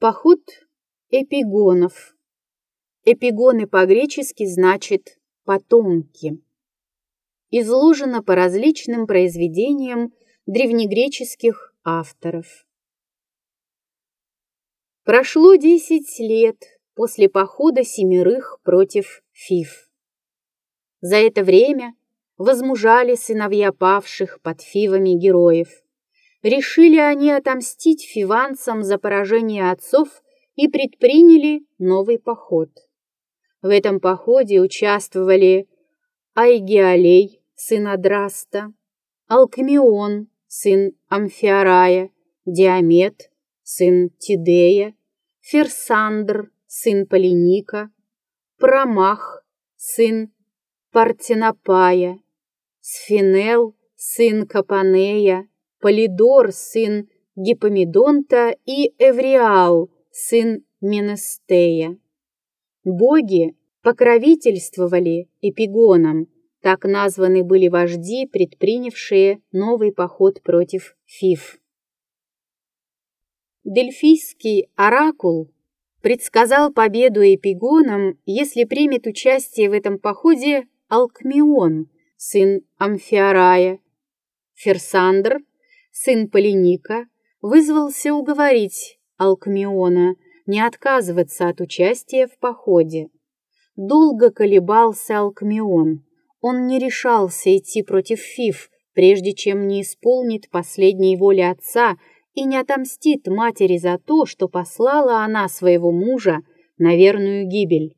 Поход эпигонов. Эпигоны по-гречески значит «потомки». Изложено по различным произведениям древнегреческих авторов. Прошло десять лет после похода семерых против Фив. За это время возмужали сыновья павших под Фивами героев. Решили они отомстить фиванцам за поражение отцов и предприняли новый поход. В этом походе участвовали Айгиалей, сын Адраста, Алкмион, сын Амфиарая, Диамет, сын Тидея, Ферсандр, сын Полиника, Промах, сын Партенопая, Сфинел, сын Капанея, Полидор, сын Гипомедонта и Эвриал, сын Менестея. Боги покровительствовали эпигонам, так названы были вожди, предпринявшие новый поход против Фиф. Дельфийский оракул предсказал победу эпигонам, если примет участие в этом походе Алкмион, сын Амфиарая. Ферсандр сын Полиника, вызвался уговорить Алкмиона не отказываться от участия в походе. Долго колебался Алкмион. Он не решался идти против Фиф, прежде чем не исполнит последней воли отца и не отомстит матери за то, что послала она своего мужа на верную гибель.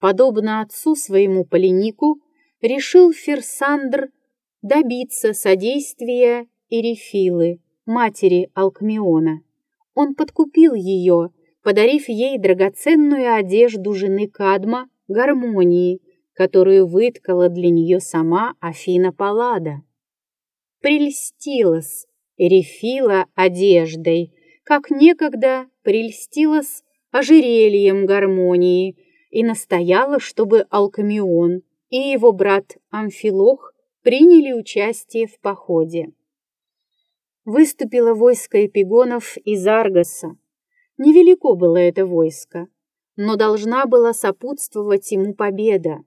Подобно отцу своему Полинику, решил Ферсандр добиться содействия Эрифилы, матери Алкмиона. Он подкупил ее, подарив ей драгоценную одежду жены Кадма, гармонии, которую выткала для нее сама Афина Паллада. Прельстилась Эрифила одеждой, как некогда прельстилась ожерельем гармонии и настояла, чтобы Алкамион и его брат Амфилох приняли участие в походе выступило войско эпигонов из Аргоса. Невелико было это войско, но должна была сопутствовать ему победа.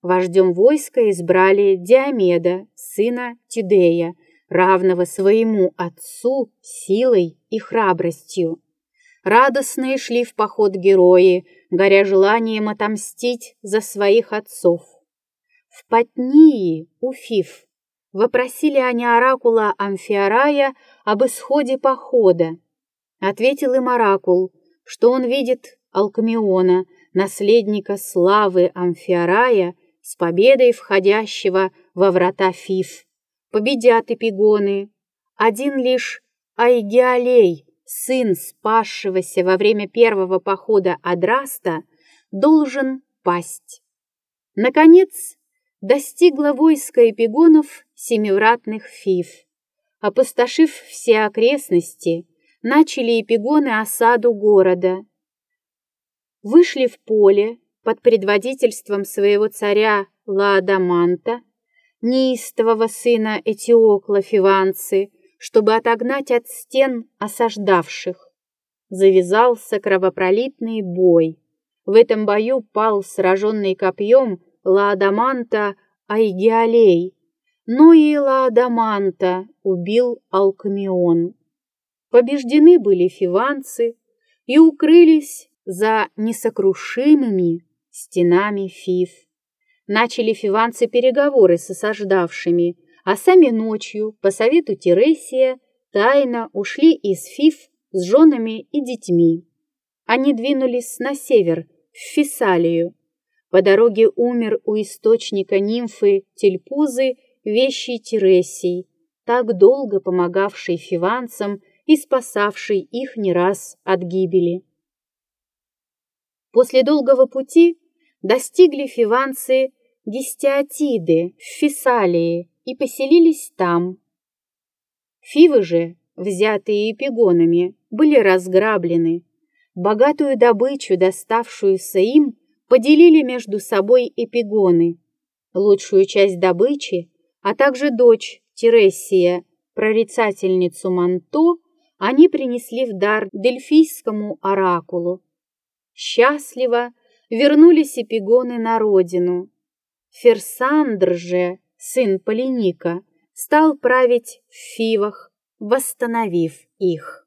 Вождем войска избрали Диомеда, сына Тидея, равного своему отцу силой и храбростью. Радостные шли в поход герои, горя желанием отомстить за своих отцов. В Патнии у Фиф Вопросили они оракула Амфиарая об исходе похода. Ответил им оракул, что он видит Алкмиона, наследника славы Амфиарая, с победой входящего во врата Фиф. Победят эпигоны. Один лишь Айгиалей, сын спасшегося во время первого похода Адраста, должен пасть. Наконец, достигло войско эпигонов семивратных фиф. Опустошив все окрестности, начали эпигоны осаду города. Вышли в поле под предводительством своего царя Лаадаманта, неистового сына Этиокла Фиванцы, чтобы отогнать от стен осаждавших. Завязался кровопролитный бой. В этом бою пал сраженный копьем Лаадаманта Айгиалей, но и Ладаманта убил Алкмион. Побеждены были фиванцы и укрылись за несокрушимыми стенами Фив. Начали фиванцы переговоры с осаждавшими, а сами ночью, по совету Тересия, тайно ушли из Фив с женами и детьми. Они двинулись на север, в Фессалию. По дороге умер у источника нимфы Тельпузы вещий Тересий, так долго помогавший фиванцам и спасавший их не раз от гибели. После долгого пути достигли фиванцы Гестиатиды в Фессалии и поселились там. Фивы же, взятые эпигонами, были разграблены. Богатую добычу, доставшуюся им, поделили между собой эпигоны. Лучшую часть добычи а также дочь Тересия, прорицательницу Манто, они принесли в дар Дельфийскому оракулу. Счастливо вернулись эпигоны на родину. Ферсандр же, сын Полиника, стал править в Фивах, восстановив их.